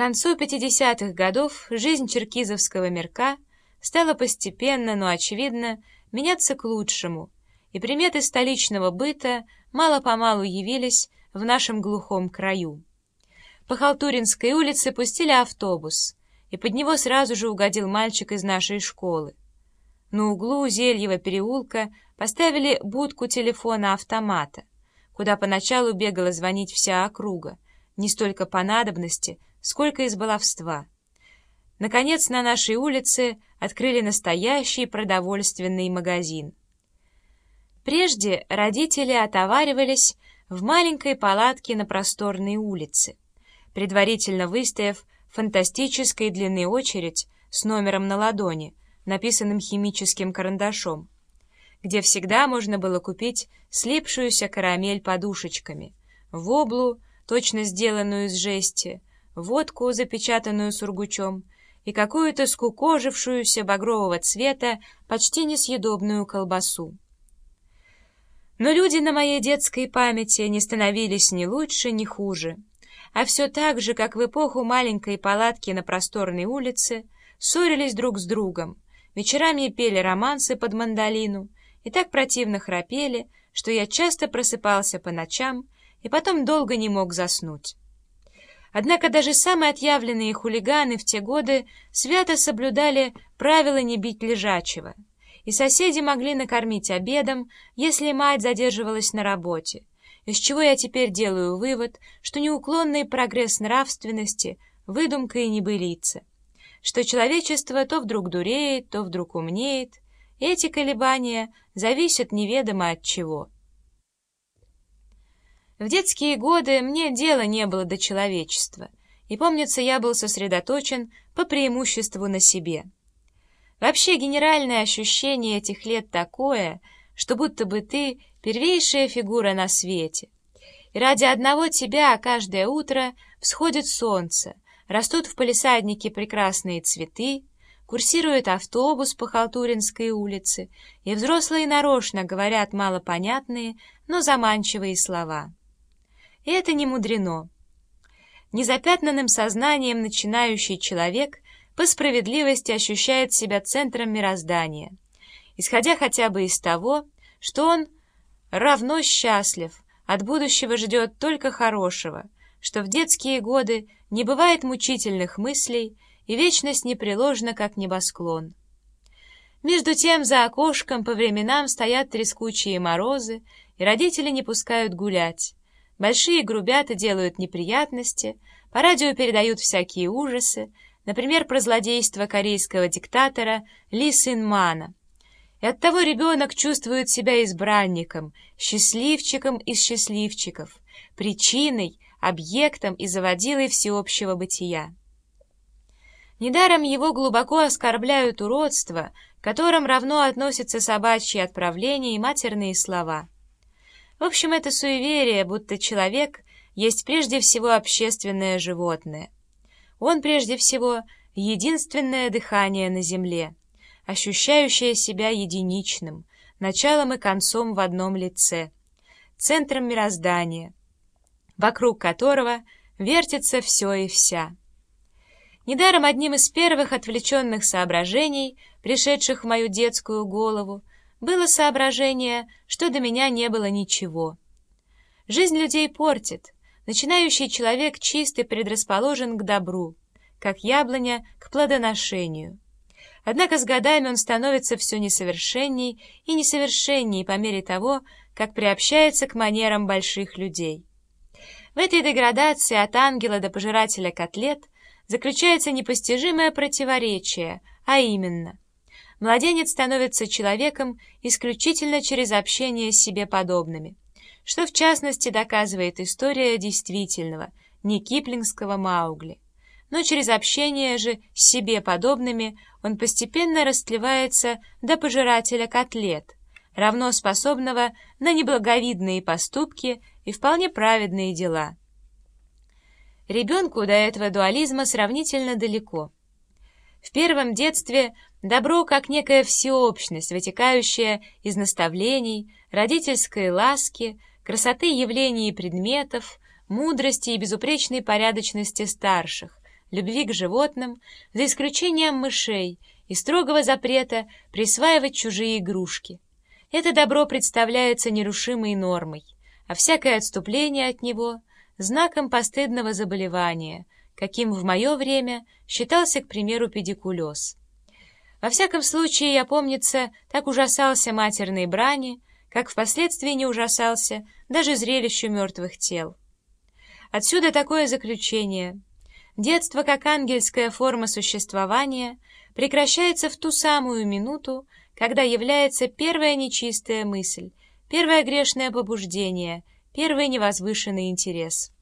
концу 50-х годов жизнь черкизовского мирка стала постепенно, но очевидно, меняться к лучшему, и приметы столичного быта мало-помалу явились в нашем глухом краю. По Халтуринской улице пустили автобус, и под него сразу же угодил мальчик из нашей школы. На углу Зельева переулка поставили будку телефона-автомата, куда поначалу бегала звонить вся округа, не столько по надобности, сколько из баловства. Наконец, на нашей улице открыли настоящий продовольственный магазин. Прежде родители отоваривались в маленькой палатке на просторной улице, предварительно выстояв фантастической длины очередь с номером на ладони, написанным химическим карандашом, где всегда можно было купить слипшуюся карамель подушечками, воблу, точно сделанную из жести, водку, запечатанную сургучом, и какую-то скукожившуюся багрового цвета почти несъедобную колбасу. Но люди на моей детской памяти не становились ни лучше, ни хуже, а все так же, как в эпоху маленькой палатки на просторной улице, ссорились друг с другом, вечерами пели романсы под мандолину и так противно храпели, что я часто просыпался по ночам и потом долго не мог заснуть. Однако даже самые отъявленные хулиганы в те годы свято соблюдали правила не бить лежачего — и соседи могли накормить обедом, если мать задерживалась на работе, из чего я теперь делаю вывод, что неуклонный прогресс нравственности — выдумка и небылица, что человечество то вдруг дуреет, то вдруг умнеет, эти колебания зависят неведомо от чего. В детские годы мне дела не было до человечества, и, помнится, я был сосредоточен по преимуществу на себе — Вообще генеральное ощущение этих лет такое, что будто бы ты первейшая фигура на свете. И ради одного тебя каждое утро всходит солнце, растут в палисаднике прекрасные цветы, курсирует автобус по Халтуринской улице, и взрослые нарочно говорят малопонятные, но заманчивые слова. И это не мудрено. Незапятнанным сознанием начинающий человек — по справедливости ощущает себя центром мироздания, исходя хотя бы из того, что он равно счастлив, от будущего ждет только хорошего, что в детские годы не бывает мучительных мыслей и вечность непреложна, как небосклон. Между тем за окошком по временам стоят трескучие морозы, и родители не пускают гулять. Большие грубят и делают неприятности, по радио передают всякие ужасы, например, про злодейство корейского диктатора Ли Сын Мана. И оттого ребенок чувствует себя избранником, счастливчиком из счастливчиков, причиной, объектом и заводилой всеобщего бытия. Недаром его глубоко оскорбляют уродство, которым равно относятся собачьи отправления и матерные слова. В общем, это суеверие, будто человек есть прежде всего общественное животное — он прежде всего единственное дыхание на земле, ощущающее себя единичным, началом и концом в одном лице, центром мироздания, вокруг которого вертится все и вся. Недаром одним из первых отвлеченных соображений, пришедших в мою детскую голову, было соображение, что до меня не было ничего. Жизнь людей портит — Начинающий человек чистый предрасположен к добру, как яблоня к плодоношению. Однако с годами он становится все несовершенней и несовершенней по мере того, как приобщается к манерам больших людей. В этой деградации от ангела до пожирателя котлет заключается непостижимое противоречие, а именно – младенец становится человеком исключительно через общение с себе подобными что в частности доказывает история действительного, не киплингского Маугли. Но через общение же с себе подобными он постепенно растлевается до пожирателя котлет, равно способного на неблаговидные поступки и вполне праведные дела. Ребенку до этого дуализма сравнительно далеко. В первом детстве добро как некая всеобщность, вытекающая из наставлений, родительской ласки, красоты явлений и предметов, мудрости и безупречной порядочности старших, любви к животным, за исключением мышей и строгого запрета присваивать чужие игрушки. Это добро представляется нерушимой нормой, а всякое отступление от него — знаком постыдного заболевания, каким в мое время считался, к примеру, педикулез. Во всяком случае, я, помнится, так ужасался матерной брани, как впоследствии не ужасался даже зрелищу мертвых тел. Отсюда такое заключение. Детство, как ангельская форма существования, прекращается в ту самую минуту, когда является первая нечистая мысль, первое грешное побуждение, первый невозвышенный интерес.